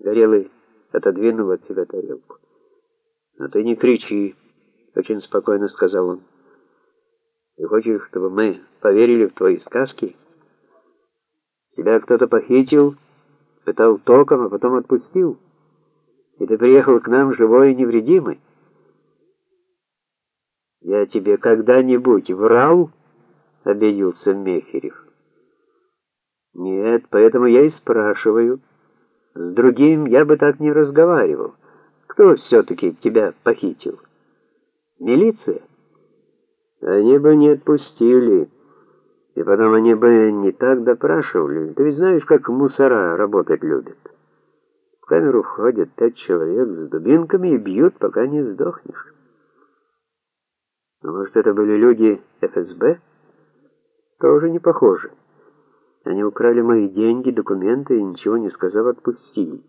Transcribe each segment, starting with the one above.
Горелый отодвинул от себя тарелку. "Но ты не кричи", очень спокойно сказал он. "Ты хочешь, чтобы мы поверили в твои сказки? Тебя кто-то похитил, пытал током, а потом отпустил. И ты приехал к нам живой и невредимый. Я тебе когда-нибудь врал?" обиделся Мехерев. Нет, поэтому я и спрашиваю. С другим я бы так не разговаривал. Кто все-таки тебя похитил? Милиция? Они бы не отпустили. И потом они бы не так допрашивали. Ты ведь знаешь, как мусора работать любят. В камеру входят пять человек с дубинками и бьют, пока не сдохнешь. Но, может, это были люди ФСБ? Тоже не похоже. Они украли мои деньги, документы и, ничего не сказав, отпустили.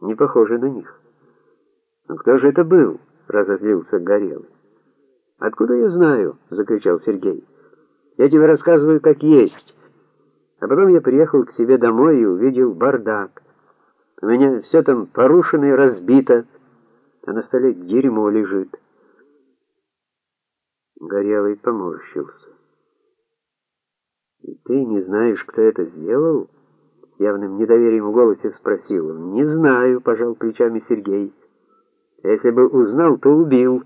Не похоже на них. Но кто же это был? разозлился Горелый. Откуда я знаю? закричал Сергей. Я тебе рассказываю как есть. А потом я приехал к себе домой и увидел бардак. У меня все там порушено и разбито, а на столе дерьмо лежит. Горелый поморщился. И ты не знаешь, кто это сделал? явным недоверием в голосе спросил. Не знаю, пожал плечами Сергей. Если бы узнал, то убил.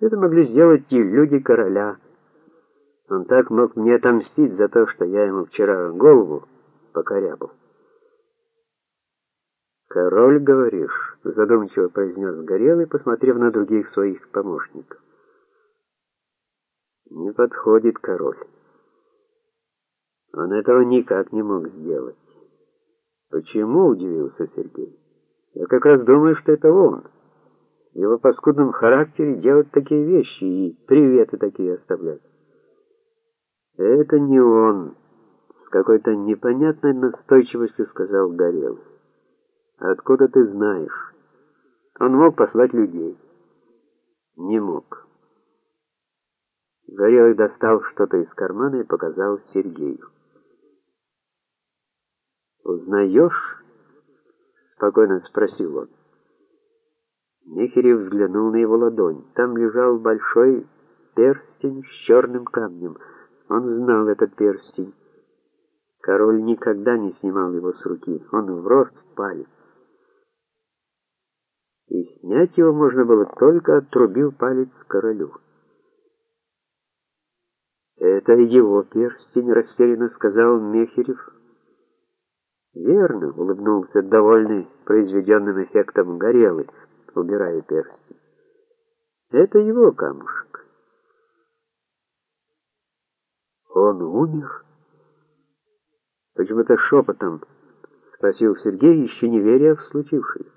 Это могли сделать и люди короля. Он так мог мне отомстить за то, что я ему вчера голову покорябал. Король, говоришь, задумчиво произнес Горелый, посмотрев на других своих помощников. Не подходит король. Он этого никак не мог сделать. Почему, удивился Сергей. Я как раз думаю, что это он. В его паскудном характере делать такие вещи и приветы такие оставлять. Это не он, с какой-то непонятной настойчивостью сказал Горелый. Откуда ты знаешь? Он мог послать людей. Не мог. Горелый достал что-то из кармана и показал Сергею. «Узнаешь?» — спокойно спросил он. Михерев взглянул на его ладонь. Там лежал большой перстень с черным камнем. Он знал этот перстень. Король никогда не снимал его с руки. Он врос в палец. И снять его можно было только отрубив палец королю. «Это его перстень», — растерянно сказал Мехерев. Верно, улыбнулся довольный произведенным эффектом Горелый, убирая перстень. Это его камушек. Он умер? Почему-то шепотом спросил Сергей, еще не веря в случившееся.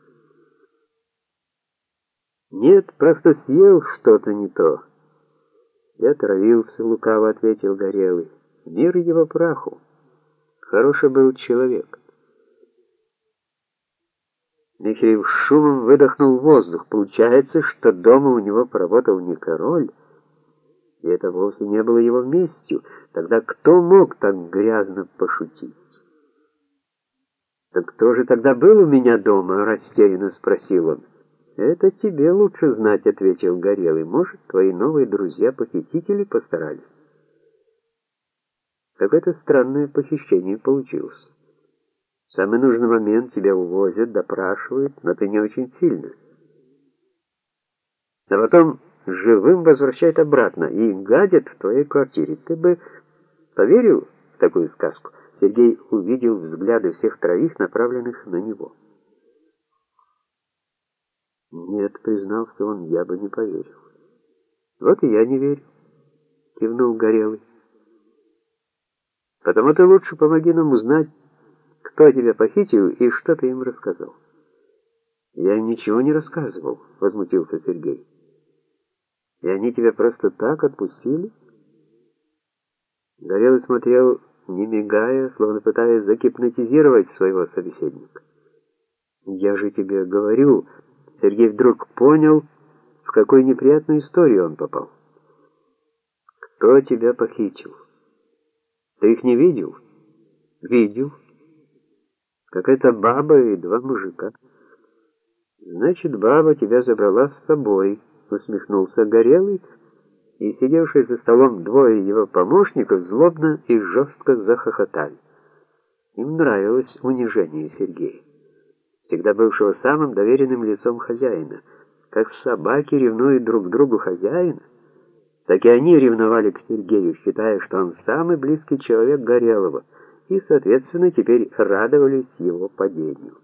Нет, просто съел что-то не то. Я травился, лукаво ответил Горелый. Мир его праху. Хороший был человек. Михаил шумом выдохнул воздух. Получается, что дома у него поработал не король, и это вовсе не было его местью. Тогда кто мог так грязно пошутить? «Так кто же тогда был у меня дома?» — растерянно спросил он. «Это тебе лучше знать», — ответил Горелый. «Может, твои новые друзья-похитители постарались?» Какое-то странное похищение получилось. Самый нужный момент тебя увозят, допрашивают, но ты не очень сильно. А потом живым возвращают обратно и гадят в твоей квартире. Ты бы поверил в такую сказку? Сергей увидел взгляды всех троих, направленных на него. Нет, признался он, я бы не поверил. Вот и я не верю, кивнул Горелый. Потому ты лучше помоги нам узнать, кто тебя похитил и что ты им рассказал? Я ничего не рассказывал, возмутился Сергей. И они тебя просто так отпустили? Горелый смотрел, не мигая, словно пытаясь загипнотизировать своего собеседника. Я же тебе говорю, Сергей вдруг понял, в какую неприятную историю он попал. Кто тебя похитил? Ты их не видел? Видел. Какая-то баба и два мужика. Значит, баба тебя забрала с собой, усмехнулся Горелый, и сидевшие за столом двое его помощников злобно и жестко захохотали. Им нравилось унижение Сергея, всегда бывшего самым доверенным лицом хозяина. Как собаки ревнуют друг другу хозяина, так и они ревновали к Сергею, считая, что он самый близкий человек Горелого, и, соответственно, теперь радовались его падению.